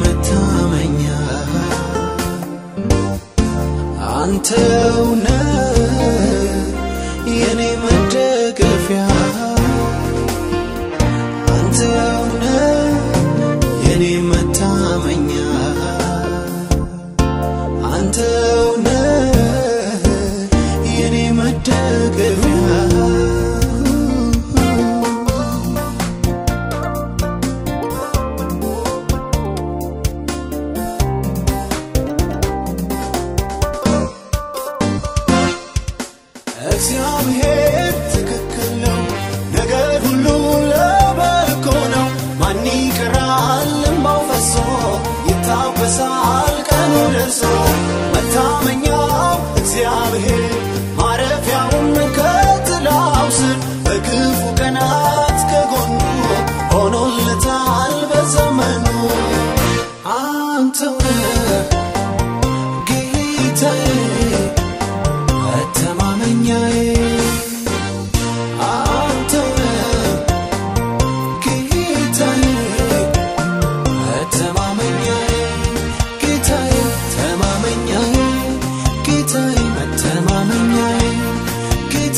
መታመኛ አንተው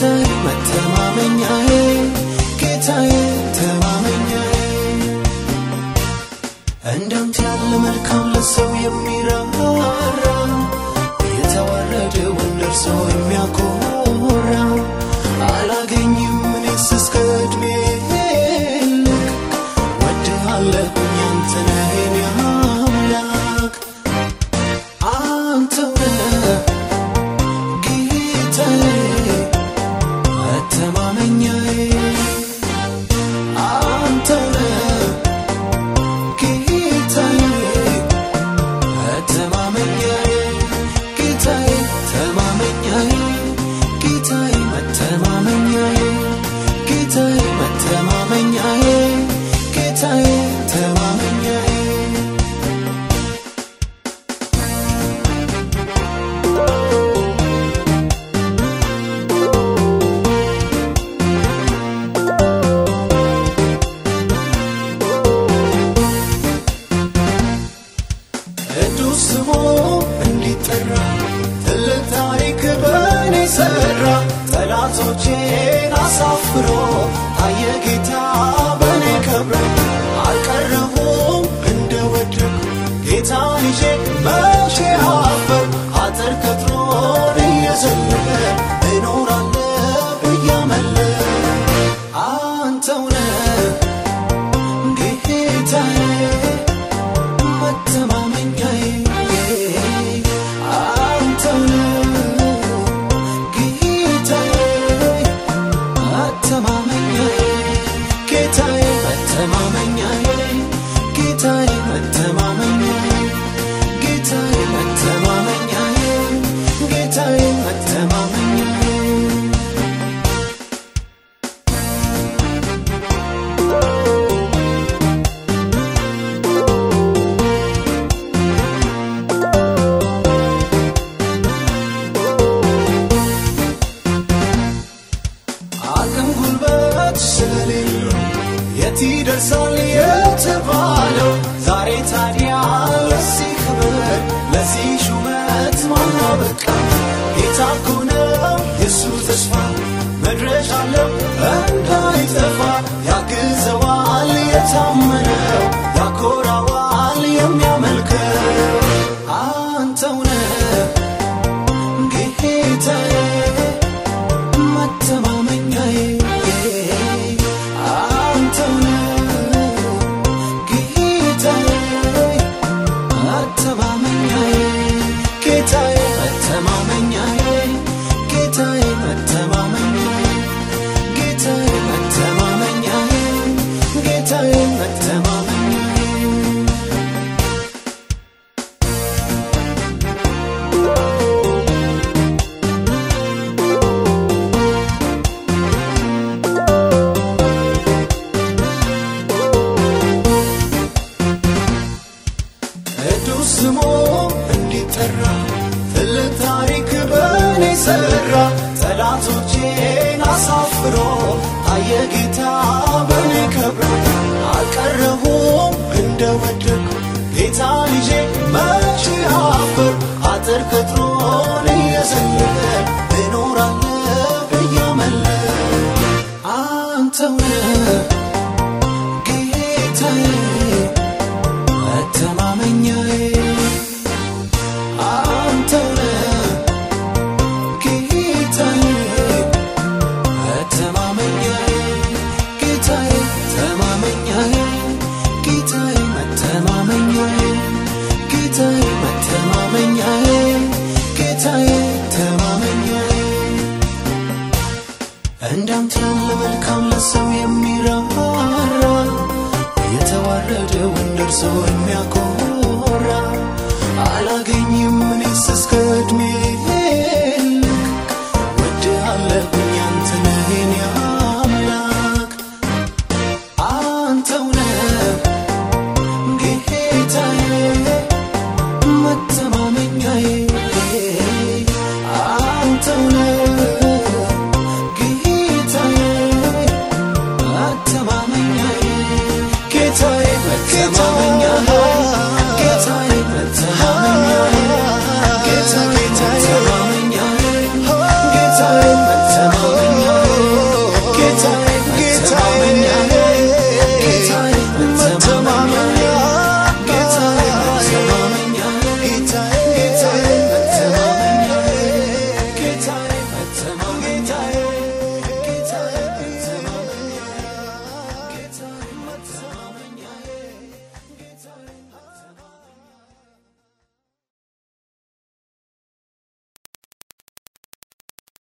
ጌታዬ መተማመኛዬ ጌታዬ መተማመኛዬ እንዳንተ ያለ መልካም ለሰው የሚራራ የተዋረደ ወንድ እርሶ የሚያኮ ቅዱስ ስሙ እንዲጠራ ትልቅ ታሪክ በእኔ ሰራ ጠላቶቼን አሳፍሮ የት ይደርሳል የተባለው ዛሬ ታዲያ ለዚህ ክብር ለዚህ ሹመት ማናበቃ ጌታ እኮ ነው የእሱ ተስፋ መድረሻ አለው እንዳይጠፋ ያግዘዋል የታማ ሰራ ጠላቶቼን አሳፍሮ አየ ጌታ በኔ ከብሮ አልቀረሁም እንደወደቅኩ ጌታ ልጄ መቼ አፈር አጥር ቅጥሩ የወረደውን ደርሶ የሚያኮራ አላገኝም እኔስ እስከ time.